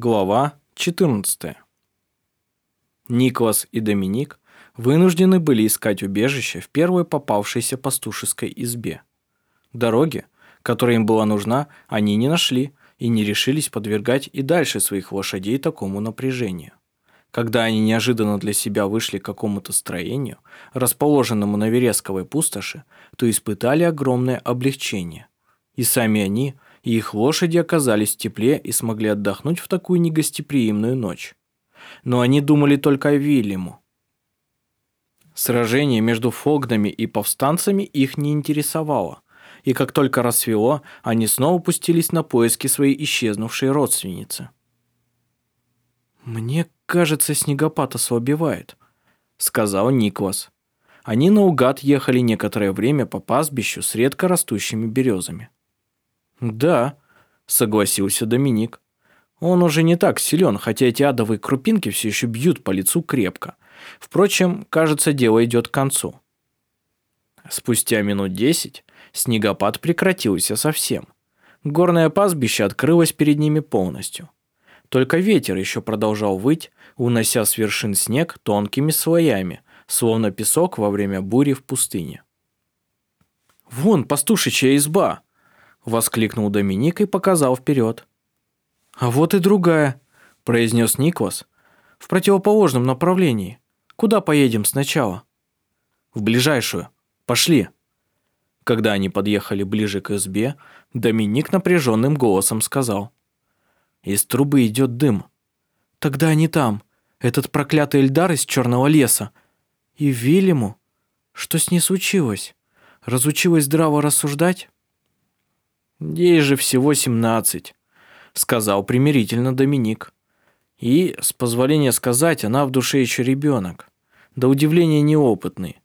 Глава 14. Николас и Доминик вынуждены были искать убежище в первой попавшейся пастушеской избе. Дороги, которая им была нужна, они не нашли и не решились подвергать и дальше своих лошадей такому напряжению. Когда они неожиданно для себя вышли к какому-то строению, расположенному на вересковой пустоши, то испытали огромное облегчение. И сами они – их лошади оказались в тепле и смогли отдохнуть в такую негостеприимную ночь. Но они думали только о Вильяму. Сражение между фогдами и повстанцами их не интересовало, и как только рассвело, они снова пустились на поиски своей исчезнувшей родственницы. «Мне кажется, снегопад ослабевает», — сказал Никлас. Они наугад ехали некоторое время по пастбищу с редко растущими березами. «Да», — согласился Доминик. «Он уже не так силен, хотя эти адовые крупинки все еще бьют по лицу крепко. Впрочем, кажется, дело идет к концу». Спустя минут десять снегопад прекратился совсем. Горное пастбище открылось перед ними полностью. Только ветер еще продолжал выть, унося с вершин снег тонкими слоями, словно песок во время бури в пустыне. «Вон пастушечья изба!» Воскликнул Доминик и показал вперед. «А вот и другая», – произнес Никлас. «В противоположном направлении. Куда поедем сначала?» «В ближайшую. Пошли». Когда они подъехали ближе к избе, Доминик напряженным голосом сказал. «Из трубы идет дым. Тогда они там. Этот проклятый Эльдар из черного леса. И Вильяму? Что с ней случилось? Разучилась здраво рассуждать?» «Ей же всего семнадцать», — сказал примирительно Доминик. И, с позволения сказать, она в душе еще ребенок, до удивления неопытный.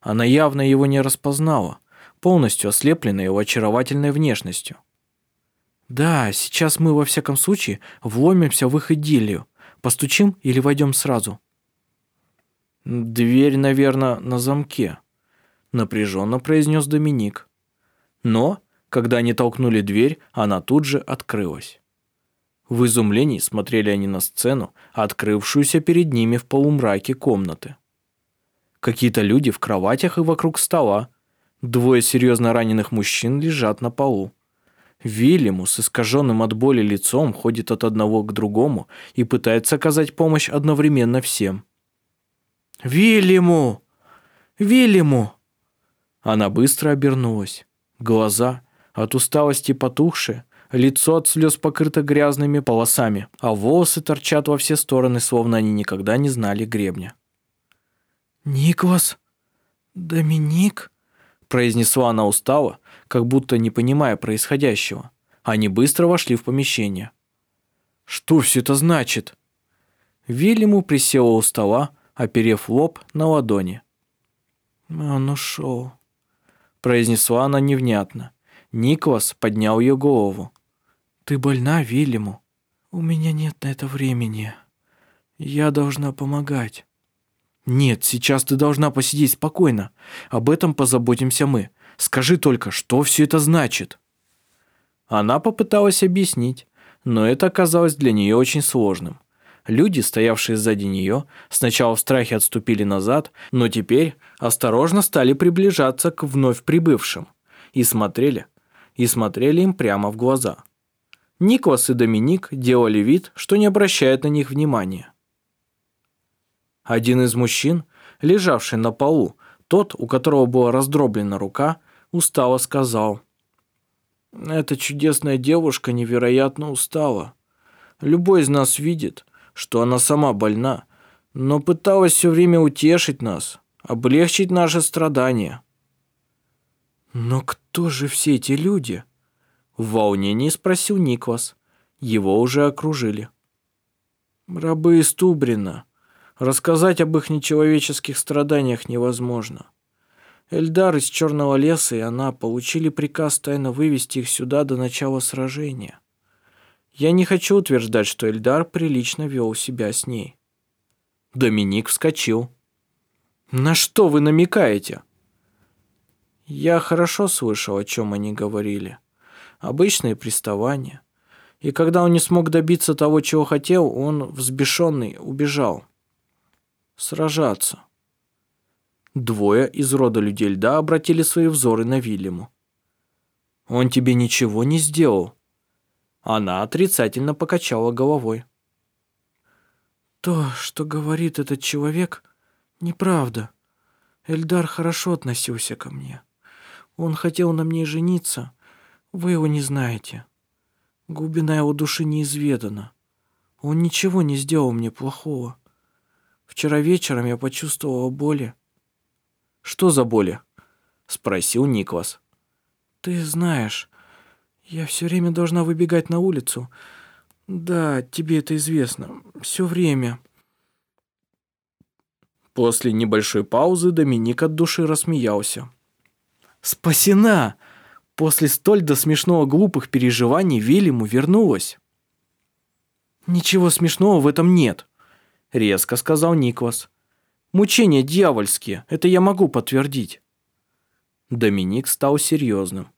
Она явно его не распознала, полностью ослепленная его очаровательной внешностью. «Да, сейчас мы, во всяком случае, вломимся в их идиллию. Постучим или войдем сразу?» «Дверь, наверное, на замке», — напряженно произнес Доминик. Но когда они толкнули дверь, она тут же открылась. В изумлении смотрели они на сцену, открывшуюся перед ними в полумраке комнаты. Какие-то люди в кроватях и вокруг стола. Двое серьезно раненых мужчин лежат на полу. Вильяму с искаженным от боли лицом ходит от одного к другому и пытается оказать помощь одновременно всем. «Вильяму! Вильяму!» Она быстро обернулась. Глаза от усталости потухшее, лицо от слез покрыто грязными полосами, а волосы торчат во все стороны, словно они никогда не знали гребня. «Никвас? Доминик?» произнесла она устало, как будто не понимая происходящего. Они быстро вошли в помещение. «Что все это значит?» Вильяму присела у стола, оперев лоб на ладони. «Он ушел», — произнесла она невнятно. Никлас поднял ее голову. «Ты больна, Вильяму?» «У меня нет на это времени. Я должна помогать». «Нет, сейчас ты должна посидеть спокойно. Об этом позаботимся мы. Скажи только, что все это значит?» Она попыталась объяснить, но это оказалось для нее очень сложным. Люди, стоявшие сзади нее, сначала в страхе отступили назад, но теперь осторожно стали приближаться к вновь прибывшим и смотрели, и смотрели им прямо в глаза. Никлас и Доминик делали вид, что не обращают на них внимания. Один из мужчин, лежавший на полу, тот, у которого была раздроблена рука, устало сказал. «Эта чудесная девушка невероятно устала. Любой из нас видит, что она сама больна, но пыталась все время утешить нас, облегчить наши страдания». «Но кто же все эти люди?» В волнении спросил Никвас. Его уже окружили. «Рабы из Тубрина. Рассказать об их нечеловеческих страданиях невозможно. Эльдар из Черного леса и она получили приказ тайно вывести их сюда до начала сражения. Я не хочу утверждать, что Эльдар прилично вел себя с ней». Доминик вскочил. «На что вы намекаете?» Я хорошо слышал, о чем они говорили. Обычные приставания. И когда он не смог добиться того, чего хотел, он, взбешенный, убежал. Сражаться. Двое из рода людей льда обратили свои взоры на Вильяму. «Он тебе ничего не сделал?» Она отрицательно покачала головой. «То, что говорит этот человек, неправда. Эльдар хорошо относился ко мне. Он хотел на мне жениться. Вы его не знаете. Глубина его души неизведана. Он ничего не сделал мне плохого. Вчера вечером я почувствовала боли. «Что за боли?» — спросил Никлас. «Ты знаешь, я все время должна выбегать на улицу. Да, тебе это известно. Все время». После небольшой паузы Доминик от души рассмеялся. «Спасена!» После столь до смешного глупых переживаний Вильяму вернулась. «Ничего смешного в этом нет», — резко сказал Никлас. «Мучения дьявольские, это я могу подтвердить». Доминик стал серьезным.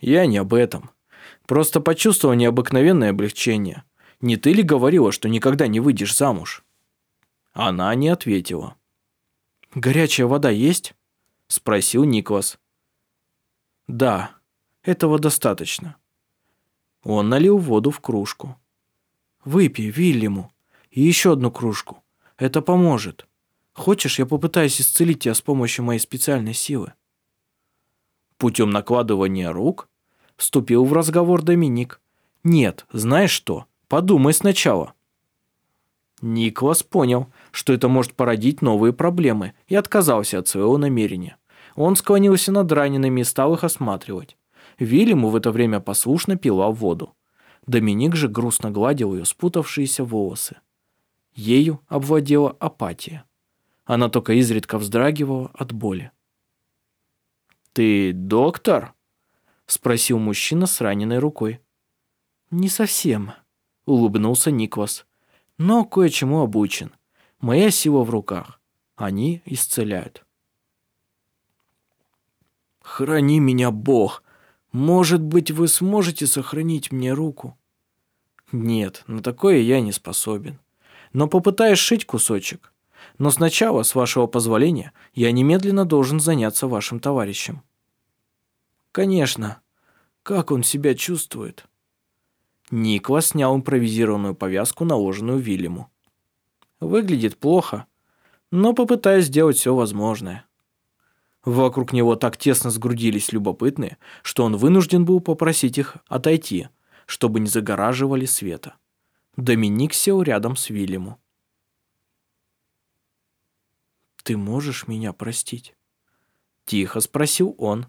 «Я не об этом. Просто почувствовал необыкновенное облегчение. Не ты ли говорила, что никогда не выйдешь замуж?» Она не ответила. «Горячая вода есть?» – спросил Никлас. «Да, этого достаточно». Он налил воду в кружку. «Выпей, Вильяму, и еще одну кружку. Это поможет. Хочешь, я попытаюсь исцелить тебя с помощью моей специальной силы?» Путем накладывания рук вступил в разговор Доминик. «Нет, знаешь что? Подумай сначала». Никлас понял, что это может породить новые проблемы, и отказался от своего намерения. Он склонился над ранеными и стал их осматривать. Вильяму в это время послушно пила воду. Доминик же грустно гладил ее спутавшиеся волосы. Ею обвладела апатия. Она только изредка вздрагивала от боли. «Ты доктор?» – спросил мужчина с раненой рукой. «Не совсем», – улыбнулся Никвас. «Но кое-чему обучен. Моя сила в руках. Они исцеляют». «Храни меня, Бог! Может быть, вы сможете сохранить мне руку?» «Нет, на такое я не способен. Но попытаюсь шить кусочек. Но сначала, с вашего позволения, я немедленно должен заняться вашим товарищем». «Конечно. Как он себя чувствует?» Никла снял импровизированную повязку, наложенную Вильяму. «Выглядит плохо, но попытаюсь сделать все возможное». Вокруг него так тесно сгрудились любопытные, что он вынужден был попросить их отойти, чтобы не загораживали света. Доминик сел рядом с Вильяму. «Ты можешь меня простить?» Тихо спросил он.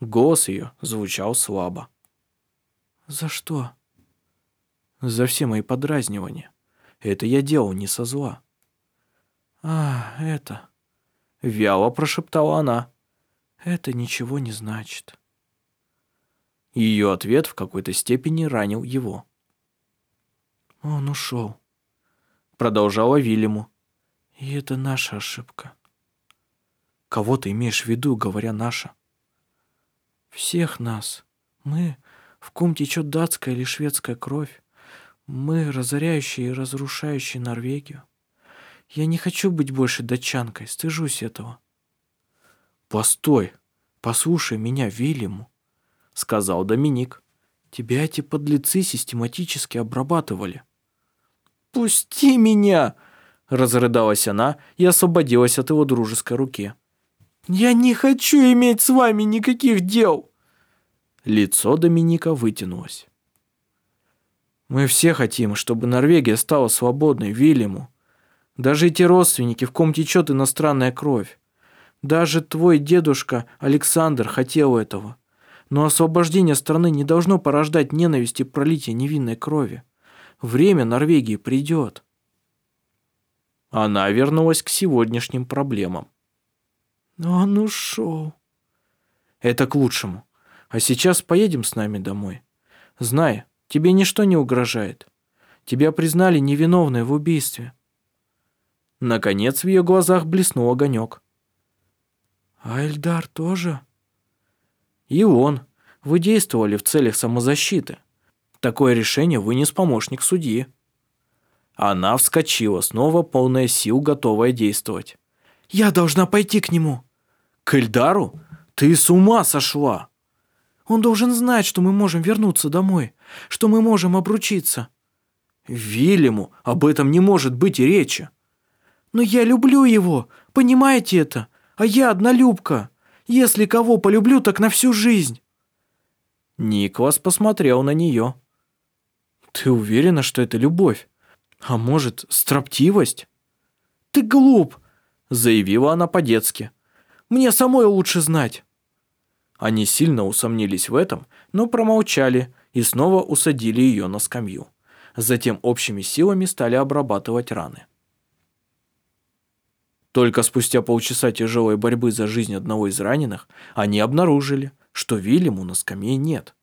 Голос ее звучал слабо. «За что?» «За все мои подразнивания. Это я делал не со зла». «А, это...» Вяло прошептала она. «Это ничего не значит». Ее ответ в какой-то степени ранил его. «Он ушел», — продолжала Вильяму. И это наша ошибка. Кого ты имеешь в виду, говоря «наша»? Всех нас. Мы, в ком течет датская или шведская кровь. Мы, разоряющие и разрушающие Норвегию. Я не хочу быть больше датчанкой, стыжусь этого. Постой, послушай меня, Вильяму, сказал Доминик. Тебя эти подлецы систематически обрабатывали. «Пусти меня!» Разрыдалась она и освободилась от его дружеской руки. «Я не хочу иметь с вами никаких дел!» Лицо Доминика вытянулось. «Мы все хотим, чтобы Норвегия стала свободной, Вильяму. Даже эти родственники, в ком течет иностранная кровь. Даже твой дедушка Александр хотел этого. Но освобождение страны не должно порождать ненависть и пролитие невинной крови. Время Норвегии придет». Она вернулась к сегодняшним проблемам. Но он ушел. Это к лучшему. А сейчас поедем с нами домой. Знай, тебе ничто не угрожает. Тебя признали невиновной в убийстве. Наконец в ее глазах блеснул огонек. А Эльдар тоже? И он. Вы действовали в целях самозащиты. Такое решение вынес помощник судьи. Она вскочила, снова полная сил, готовая действовать. «Я должна пойти к нему!» «К Эльдару? Ты с ума сошла!» «Он должен знать, что мы можем вернуться домой, что мы можем обручиться». «Вильяму об этом не может быть и речи». «Но я люблю его, понимаете это? А я однолюбка. Если кого полюблю, так на всю жизнь». Никлас посмотрел на нее. «Ты уверена, что это любовь? А может, строптивость?» «Ты глуп!» – заявила она по-детски. «Мне самой лучше знать». Они сильно усомнились в этом, но промолчали и снова усадили ее на скамью. Затем общими силами стали обрабатывать раны. Только спустя полчаса тяжелой борьбы за жизнь одного из раненых они обнаружили, что Вильяму на скамье нет.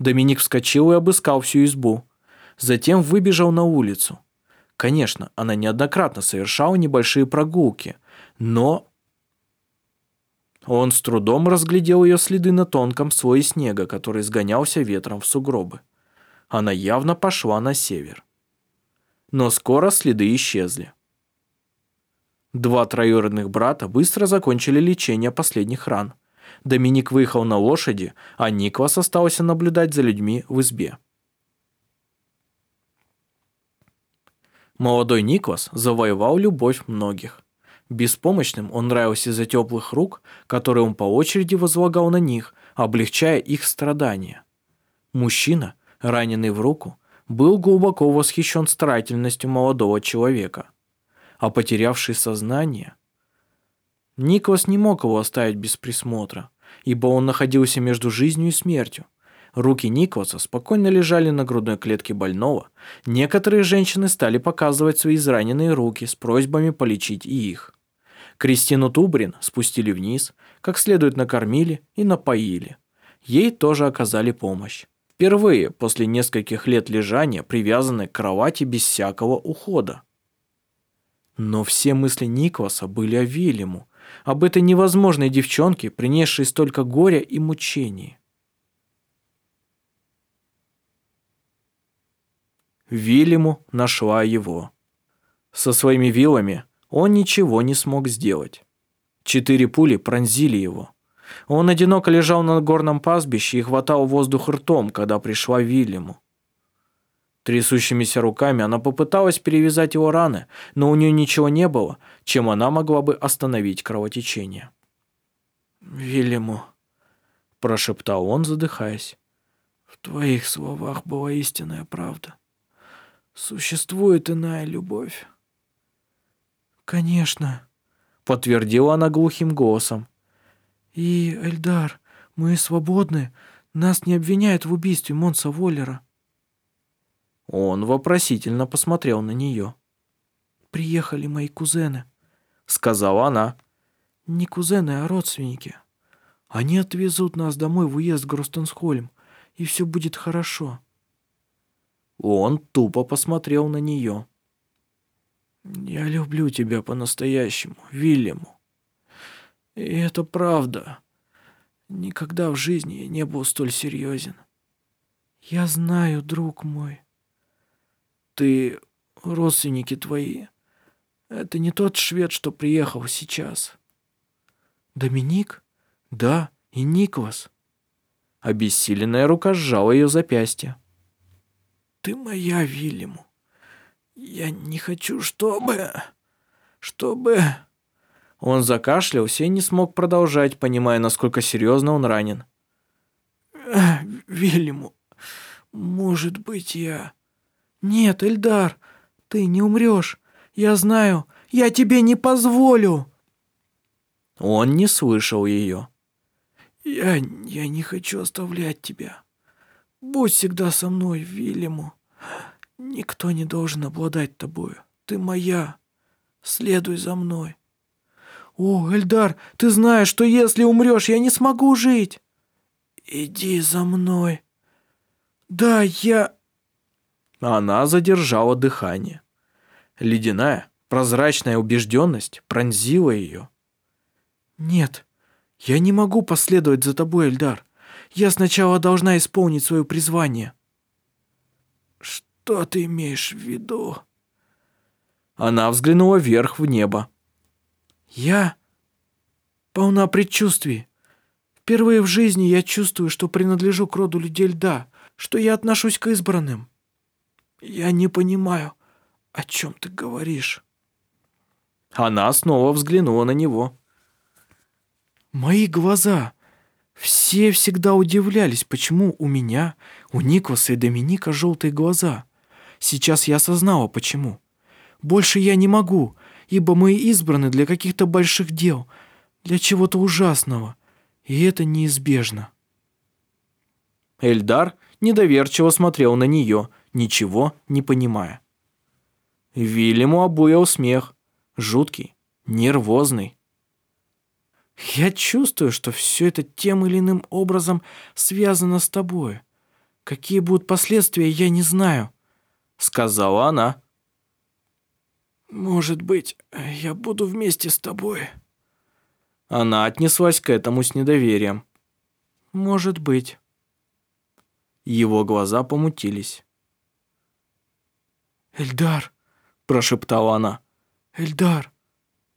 Доминик вскочил и обыскал всю избу. Затем выбежал на улицу. Конечно, она неоднократно совершала небольшие прогулки, но... Он с трудом разглядел ее следы на тонком слое снега, который сгонялся ветром в сугробы. Она явно пошла на север. Но скоро следы исчезли. Два троюродных брата быстро закончили лечение последних ран. Доминик выехал на лошади, а Никлас остался наблюдать за людьми в избе. Молодой Никлас завоевал любовь многих. Беспомощным он нравился из-за теплых рук, которые он по очереди возлагал на них, облегчая их страдания. Мужчина, раненый в руку, был глубоко восхищен старательностью молодого человека. А потерявший сознание... Никлас не мог его оставить без присмотра, ибо он находился между жизнью и смертью. Руки Николаса спокойно лежали на грудной клетке больного. Некоторые женщины стали показывать свои израненные руки с просьбами полечить и их. Кристину Тубрин спустили вниз, как следует накормили и напоили. Ей тоже оказали помощь. Впервые после нескольких лет лежания, привязанной к кровати без всякого ухода. Но все мысли Николаса были о Вильяму, об этой невозможной девчонке, принесшей столько горя и мучений. Вильяму нашла его. Со своими вилами он ничего не смог сделать. Четыре пули пронзили его. Он одиноко лежал на горном пастбище и хватал воздух ртом, когда пришла Вильяму. Трясущимися руками она попыталась перевязать его раны, но у нее ничего не было, чем она могла бы остановить кровотечение. «Вильяму», – прошептал он, задыхаясь, – «в твоих словах была истинная правда. Существует иная любовь». «Конечно», – подтвердила она глухим голосом. «И, Эльдар, мы свободны, нас не обвиняют в убийстве Монса Воллера». Он вопросительно посмотрел на нее. «Приехали мои кузены», — сказала она. «Не кузены, а родственники. Они отвезут нас домой в уезд Гростенсхольм, и все будет хорошо». Он тупо посмотрел на нее. «Я люблю тебя по-настоящему, Вильяму. И это правда. Никогда в жизни я не был столь серьезен. Я знаю, друг мой. Ты, родственники твои, это не тот швед, что приехал сейчас. Доминик? Да, и Никвас. Обессиленная рука сжала ее запястье. Ты моя, Вильяму. Я не хочу, чтобы... Чтобы... Он закашлялся и не смог продолжать, понимая, насколько серьезно он ранен. Вильяму, может быть, я... «Нет, Эльдар, ты не умрешь. Я знаю, я тебе не позволю!» Он не слышал ее. «Я, я не хочу оставлять тебя. Будь всегда со мной, Вильяму. Никто не должен обладать тобою. Ты моя. Следуй за мной». «О, Эльдар, ты знаешь, что если умрешь, я не смогу жить!» «Иди за мной!» «Да, я...» Она задержала дыхание. Ледяная, прозрачная убежденность пронзила ее. «Нет, я не могу последовать за тобой, Эльдар. Я сначала должна исполнить свое призвание». Что ты имеешь в виду?» Она взглянула вверх в небо. «Я полна предчувствий. Впервые в жизни я чувствую, что принадлежу к роду людей льда, что я отношусь к избранным. Я не понимаю, о чем ты говоришь». Она снова взглянула на него. «Мои глаза. Все всегда удивлялись, почему у меня, у Никоса и Доминика желтые глаза. Сейчас я осознала, почему. Больше я не могу, ибо мы избраны для каких-то больших дел, для чего-то ужасного, и это неизбежно». Эльдар недоверчиво смотрел на нее, ничего не понимая. Вильяму обуял смех, жуткий, нервозный. «Я чувствую, что все это тем или иным образом связано с тобой. Какие будут последствия, я не знаю», — сказала она. «Может быть, я буду вместе с тобой?» Она отнеслась к этому с недоверием. «Может быть». Его глаза помутились. «Эльдар», – прошептала она. «Эльдар,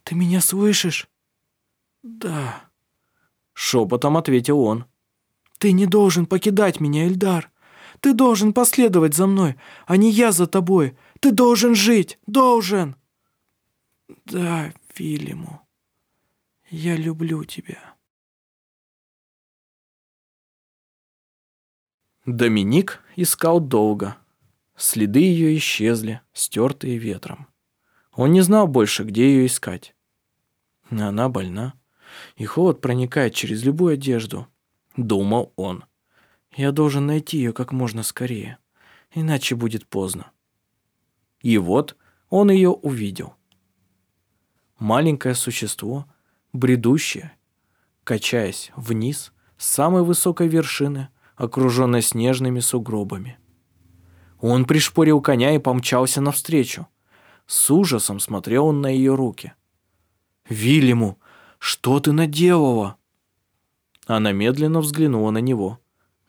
ты меня слышишь?» «Да», – шепотом ответил он. «Ты не должен покидать меня, Эльдар. Ты должен последовать за мной, а не я за тобой. Ты должен жить, должен!» «Да, Вильяму, я люблю тебя». Доминик искал долго. Следы ее исчезли, стертые ветром. Он не знал больше, где ее искать. Она больна, и холод проникает через любую одежду, думал он. Я должен найти ее как можно скорее, иначе будет поздно. И вот он ее увидел. Маленькое существо, бредущее, качаясь вниз с самой высокой вершины, окруженной снежными сугробами. Он пришпорил коня и помчался навстречу. С ужасом смотрел он на ее руки. «Вильяму, что ты наделала?» Она медленно взглянула на него.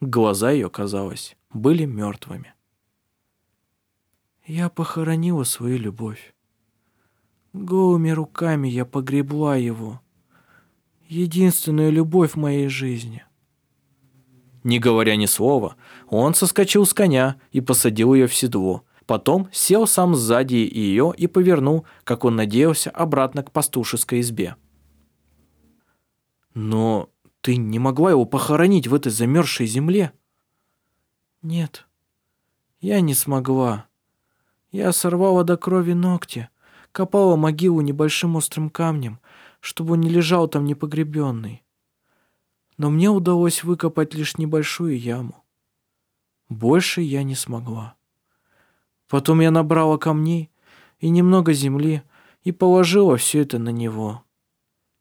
Глаза ее, казалось, были мертвыми. «Я похоронила свою любовь. Голыми руками я погребла его. Единственную любовь в моей жизни. Не говоря ни слова, он соскочил с коня и посадил ее в седло. Потом сел сам сзади ее и повернул, как он надеялся, обратно к пастушеской избе. «Но ты не могла его похоронить в этой замерзшей земле?» «Нет, я не смогла. Я сорвала до крови ногти, копала могилу небольшим острым камнем, чтобы он не лежал там непогребенный но мне удалось выкопать лишь небольшую яму. Больше я не смогла. Потом я набрала камней и немного земли и положила все это на него.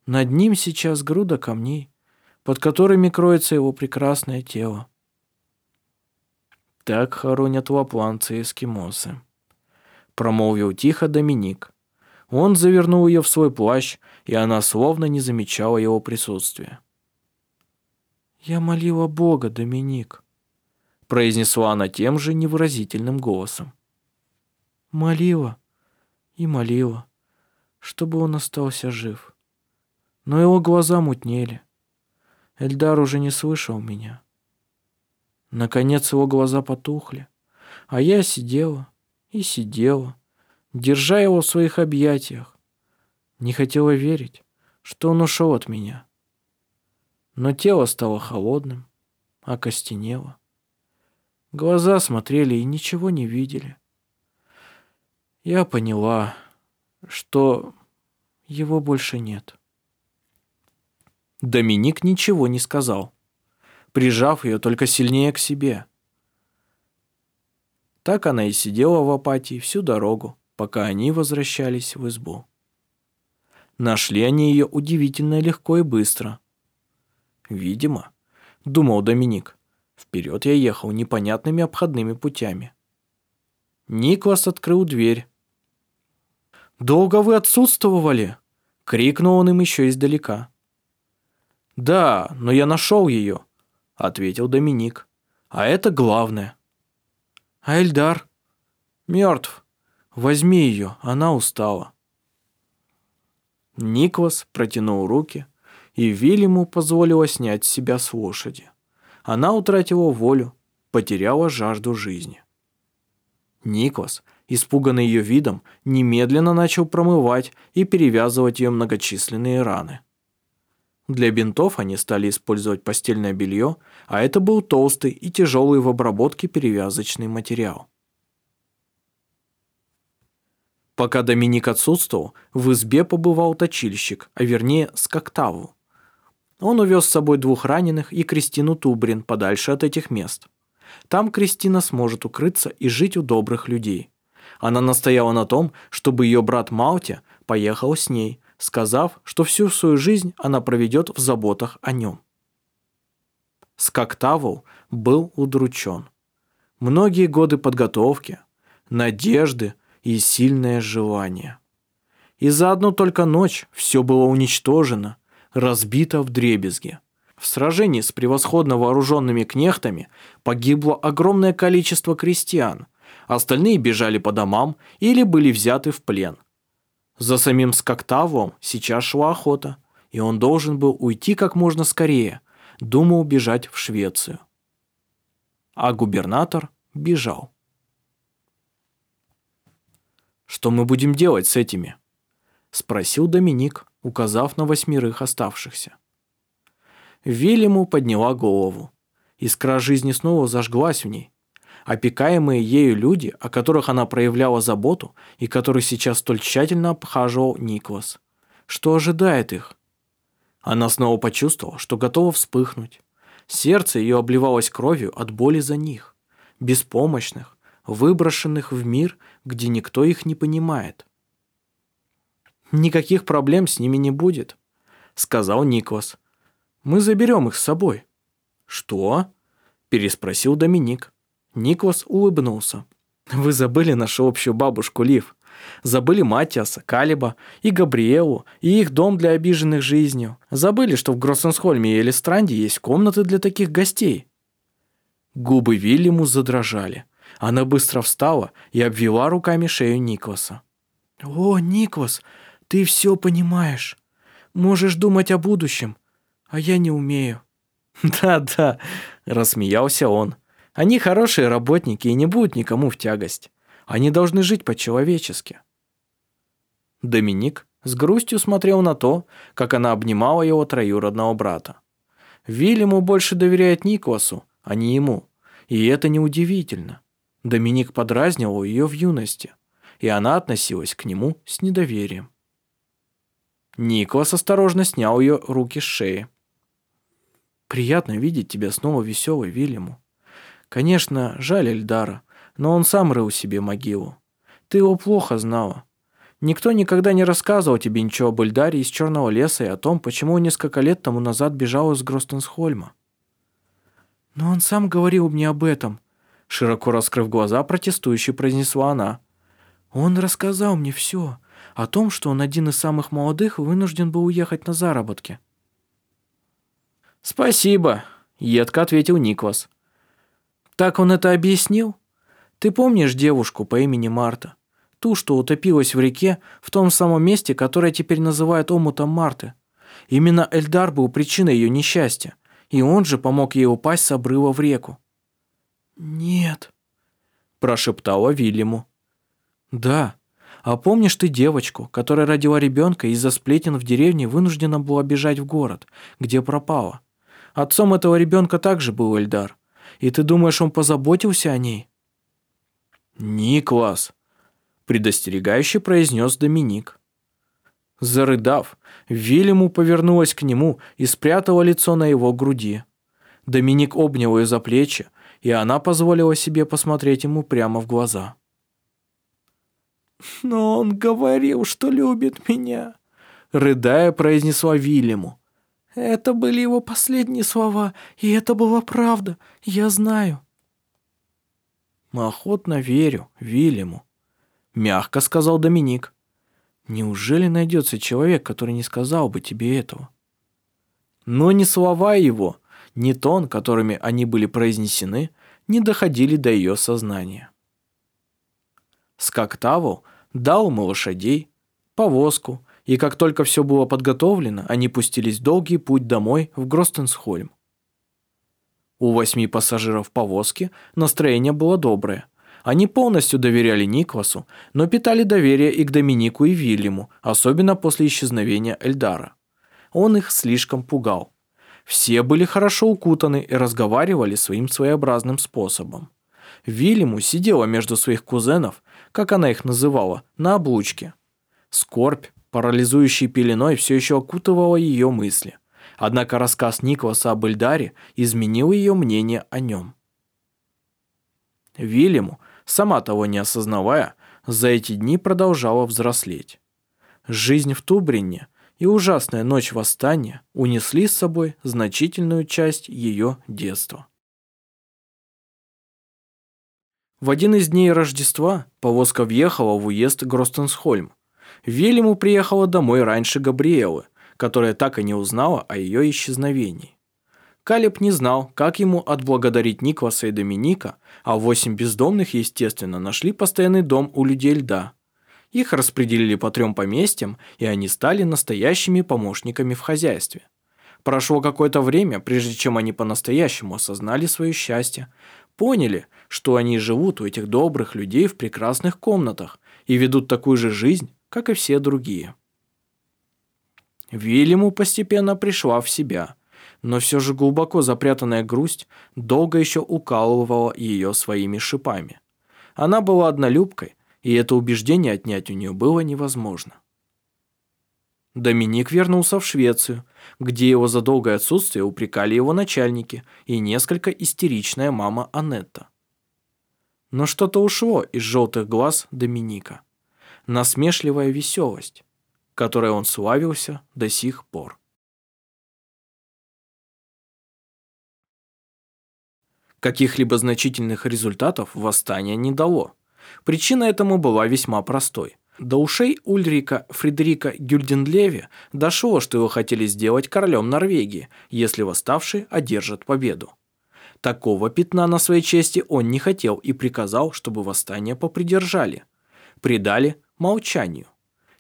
Над ним сейчас груда камней, под которыми кроется его прекрасное тело. Так хоронят лапланцы и эскимосы. Промолвил тихо Доминик. Он завернул ее в свой плащ, и она словно не замечала его присутствия. «Я молила Бога, Доминик», — произнесла она тем же невыразительным голосом. «Молила и молила, чтобы он остался жив. Но его глаза мутнели. Эльдар уже не слышал меня. Наконец его глаза потухли, а я сидела и сидела, держа его в своих объятиях. Не хотела верить, что он ушел от меня но тело стало холодным, окостенело. Глаза смотрели и ничего не видели. Я поняла, что его больше нет. Доминик ничего не сказал, прижав ее только сильнее к себе. Так она и сидела в апатии всю дорогу, пока они возвращались в избу. Нашли они ее удивительно легко и быстро – Видимо, думал Доминик. Вперед я ехал непонятными обходными путями. Никлас открыл дверь. «Долго вы отсутствовали?» — крикнул он им еще издалека. «Да, но я нашел ее», — ответил Доминик. «А это главное». «А Эльдар?» Мертв. Возьми ее, она устала. Никвас протянул руки, и Вильяму позволила снять себя с лошади. Она утратила волю, потеряла жажду жизни. Никвас, испуганный ее видом, немедленно начал промывать и перевязывать ее многочисленные раны. Для бинтов они стали использовать постельное белье, а это был толстый и тяжелый в обработке перевязочный материал. Пока Доминик отсутствовал, в избе побывал точильщик, а вернее скоктаву. Он увез с собой двух раненых и Кристину Тубрин подальше от этих мест. Там Кристина сможет укрыться и жить у добрых людей. Она настояла на том, чтобы ее брат Малти поехал с ней, сказав, что всю свою жизнь она проведет в заботах о нем. Скоктавл был удручен. Многие годы подготовки, надежды – и сильное желание. И за одну только ночь все было уничтожено, разбито в дребезги. В сражении с превосходно вооруженными кнехтами погибло огромное количество крестьян, остальные бежали по домам или были взяты в плен. За самим Скоктавлом сейчас шла охота, и он должен был уйти как можно скорее, думал бежать в Швецию. А губернатор бежал. «Что мы будем делать с этими?» – спросил Доминик, указав на восьмерых оставшихся. Вильяму подняла голову. Искра жизни снова зажглась в ней. Опекаемые ею люди, о которых она проявляла заботу и которых сейчас столь тщательно обхаживал Никлас. Что ожидает их? Она снова почувствовала, что готова вспыхнуть. Сердце ее обливалось кровью от боли за них, беспомощных, выброшенных в мир, где никто их не понимает. «Никаких проблем с ними не будет», — сказал Никлас. «Мы заберем их с собой». «Что?» — переспросил Доминик. Никлас улыбнулся. «Вы забыли нашу общую бабушку Лив. Забыли Матиаса, Калиба и Габриэлу, и их дом для обиженных жизнью. Забыли, что в Гроссенсхольме и Элистранде есть комнаты для таких гостей». Губы Вильяму задрожали. Она быстро встала и обвела руками шею Никласа. «О, Никлас, ты все понимаешь. Можешь думать о будущем, а я не умею». «Да-да», – рассмеялся он. «Они хорошие работники и не будут никому в тягость. Они должны жить по-человечески». Доминик с грустью смотрел на то, как она обнимала его троюродного брата. Вильяму больше доверяет Никласу, а не ему, и это неудивительно. Доминик подразнивал ее в юности, и она относилась к нему с недоверием. Николас осторожно снял ее руки с шеи. «Приятно видеть тебя снова веселой, Вильяму. Конечно, жаль Эльдара, но он сам рыл себе могилу. Ты его плохо знала. Никто никогда не рассказывал тебе ничего об Эльдаре из Черного леса и о том, почему он несколько лет тому назад бежал из Гростенсхольма. Но он сам говорил мне об этом, Широко раскрыв глаза, протестующе произнесла она. «Он рассказал мне все. О том, что он один из самых молодых вынужден был уехать на заработки». «Спасибо», — едко ответил Никвас. «Так он это объяснил? Ты помнишь девушку по имени Марта? Ту, что утопилась в реке, в том самом месте, которое теперь называют омутом Марты. Именно Эльдар был причиной ее несчастья, и он же помог ей упасть с обрыва в реку. «Нет», – прошептала Вильяму. «Да. А помнишь ты девочку, которая родила ребенка и из-за сплетен в деревне вынуждена была бежать в город, где пропала? Отцом этого ребенка также был Эльдар. И ты думаешь, он позаботился о ней?» «Никлас», – предостерегающе произнес Доминик. Зарыдав, Вильяму повернулась к нему и спрятала лицо на его груди. Доминик обнял ее за плечи, и она позволила себе посмотреть ему прямо в глаза. «Но он говорил, что любит меня», — рыдая, произнесла Вильяму. «Это были его последние слова, и это была правда, я знаю». «Охотно верю Вильяму», — мягко сказал Доминик. «Неужели найдется человек, который не сказал бы тебе этого?» Но ни слова его, ни тон, которыми они были произнесены, не доходили до ее сознания. Как Тавол дал ему лошадей, повозку, и как только все было подготовлено, они пустились долгий путь домой в Гростенсхольм. У восьми пассажиров повозки настроение было доброе. Они полностью доверяли Никвасу, но питали доверие и к Доминику и Вильяму, особенно после исчезновения Эльдара. Он их слишком пугал. Все были хорошо укутаны и разговаривали своим своеобразным способом. Вильяму сидела между своих кузенов, как она их называла, на облучке. Скорбь, парализующей пеленой, все еще окутывала ее мысли – Однако рассказ Николаса об Эльдаре изменил ее мнение о нем. Вильяму, сама того не осознавая, за эти дни продолжала взрослеть. Жизнь в Тубрине и ужасная ночь восстания унесли с собой значительную часть ее детства. В один из дней Рождества повозка въехала в уезд Гростенсхольм. Вильяму приехала домой раньше Габриэлы, которая так и не узнала о ее исчезновении. Калеб не знал, как ему отблагодарить Никваса и Доминика, а восемь бездомных, естественно, нашли постоянный дом у людей льда. Их распределили по трем поместьям, и они стали настоящими помощниками в хозяйстве. Прошло какое-то время, прежде чем они по-настоящему осознали свое счастье, поняли, что они живут у этих добрых людей в прекрасных комнатах и ведут такую же жизнь, как и все другие. Вильяму постепенно пришла в себя, но все же глубоко запрятанная грусть долго еще укалывала ее своими шипами. Она была однолюбкой, и это убеждение отнять у нее было невозможно. Доминик вернулся в Швецию, где его за долгое отсутствие упрекали его начальники и несколько истеричная мама Анетта. Но что-то ушло из желтых глаз Доминика. Насмешливая веселость которой он славился до сих пор. Каких-либо значительных результатов восстание не дало. Причина этому была весьма простой. До ушей Ульрика Фредерика Гюльденлеви дошло, что его хотели сделать королем Норвегии, если восставшие одержат победу. Такого пятна на своей чести он не хотел и приказал, чтобы восстание попридержали. Предали молчанию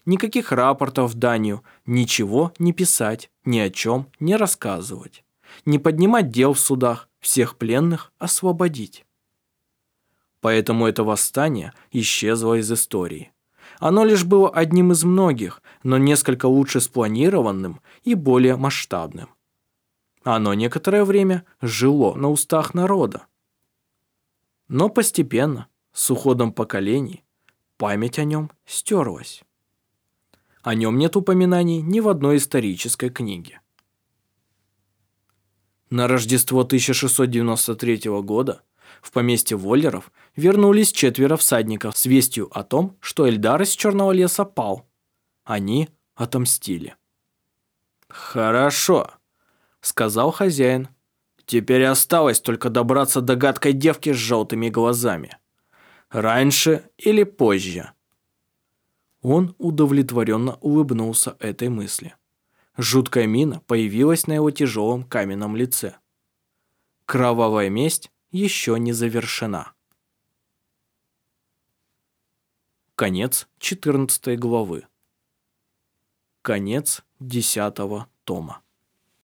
никаких рапортов в Данию, ничего не писать, ни о чем не рассказывать, не поднимать дел в судах, всех пленных освободить. Поэтому это восстание исчезло из истории. Оно лишь было одним из многих, но несколько лучше спланированным и более масштабным. Оно некоторое время жило на устах народа. Но постепенно, с уходом поколений, память о нем стерлась. О нем нет упоминаний ни в одной исторической книге. На Рождество 1693 года в поместье Воллеров вернулись четверо всадников с вестью о том, что Эльдар из Черного леса пал. Они отомстили. «Хорошо», — сказал хозяин. «Теперь осталось только добраться до гадкой девки с желтыми глазами. Раньше или позже». Он удовлетворенно улыбнулся этой мысли. Жуткая мина появилась на его тяжелом каменном лице. Кровавая месть еще не завершена. Конец 14 главы. Конец 10 тома.